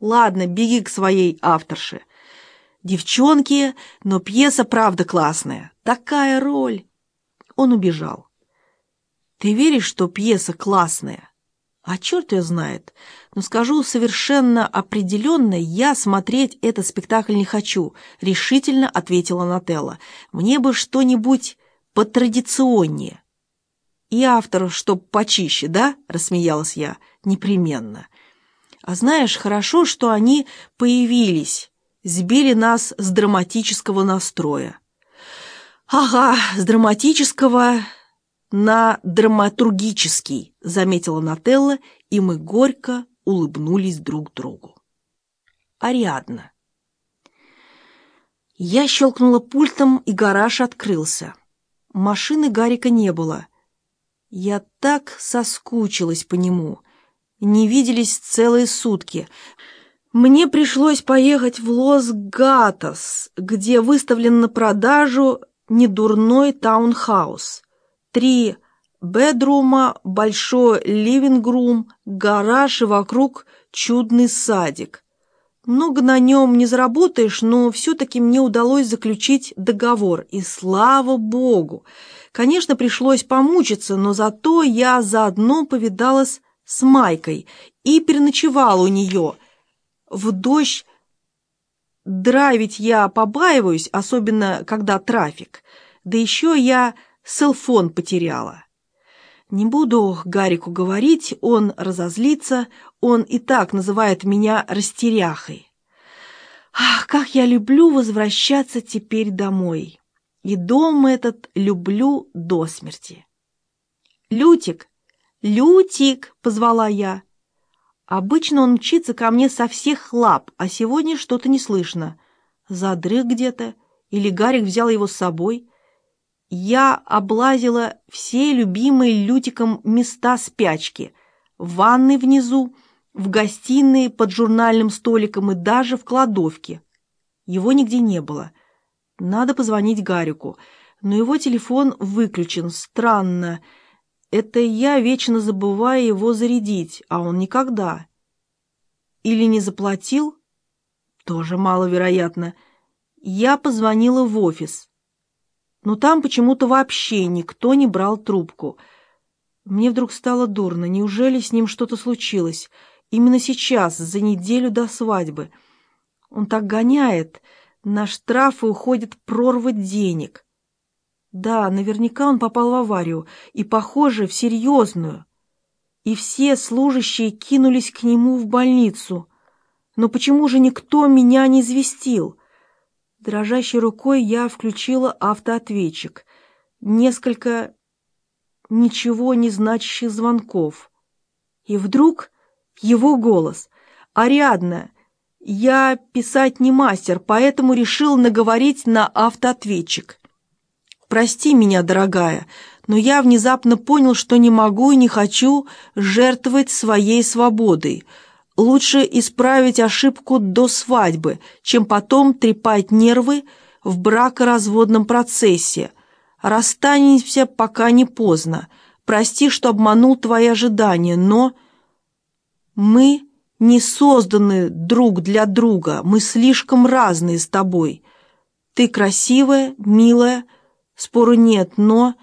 Ладно, беги к своей авторше. Девчонки, но пьеса правда классная. Такая роль. Он убежал. Ты веришь, что пьеса классная? А черт ее знает. Но скажу совершенно определенно, я смотреть этот спектакль не хочу, решительно ответила Нателла. Мне бы что-нибудь потрадиционнее. И автор, чтоб почище, да? Рассмеялась я. Непременно. А знаешь, хорошо, что они появились, сбили нас с драматического настроя. Ага, с драматического на драматургический, заметила Нателла, и мы горько улыбнулись друг другу. Ариадна. Я щелкнула пультом, и гараж открылся. Машины Гарика не было. Я так соскучилась по нему не виделись целые сутки. Мне пришлось поехать в Лос-Гатос, где выставлен на продажу недурной таунхаус. Три бедрума, большой ливингрум, гараж и вокруг чудный садик. Много на нем не заработаешь, но все-таки мне удалось заключить договор, и слава богу! Конечно, пришлось помучиться, но зато я заодно повидалась с Майкой и переночевал у нее. В дождь драйвить я побаиваюсь, особенно когда трафик. Да еще я селфон потеряла. Не буду Гарику говорить, он разозлится, он и так называет меня растеряхой. Ах, как я люблю возвращаться теперь домой. И дом этот люблю до смерти. Лютик, «Лютик!» — позвала я. Обычно он мчится ко мне со всех лап, а сегодня что-то не слышно. Задрых где-то, или Гарик взял его с собой. Я облазила все любимые Лютиком места спячки. В ванной внизу, в гостиной под журнальным столиком и даже в кладовке. Его нигде не было. Надо позвонить Гарику, но его телефон выключен. Странно. Это я вечно забываю его зарядить, а он никогда. Или не заплатил? Тоже маловероятно. Я позвонила в офис. Но там почему-то вообще никто не брал трубку. Мне вдруг стало дурно. Неужели с ним что-то случилось? Именно сейчас, за неделю до свадьбы. Он так гоняет. На штрафы уходит прорва денег. Да, наверняка он попал в аварию, и, похоже, в серьезную. И все служащие кинулись к нему в больницу. Но почему же никто меня не известил? Дрожащей рукой я включила автоответчик. Несколько ничего не значащих звонков. И вдруг его голос. «Ариадна, я писать не мастер, поэтому решил наговорить на автоответчик». Прости меня, дорогая, но я внезапно понял, что не могу и не хочу жертвовать своей свободой. Лучше исправить ошибку до свадьбы, чем потом трепать нервы в бракоразводном процессе. Расстанемся, пока не поздно. Прости, что обманул твои ожидания, но... Мы не созданы друг для друга, мы слишком разные с тобой. Ты красивая, милая, Спору нет, но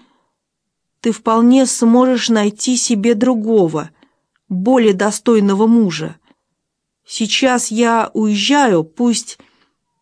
ты вполне сможешь найти себе другого, более достойного мужа. Сейчас я уезжаю, пусть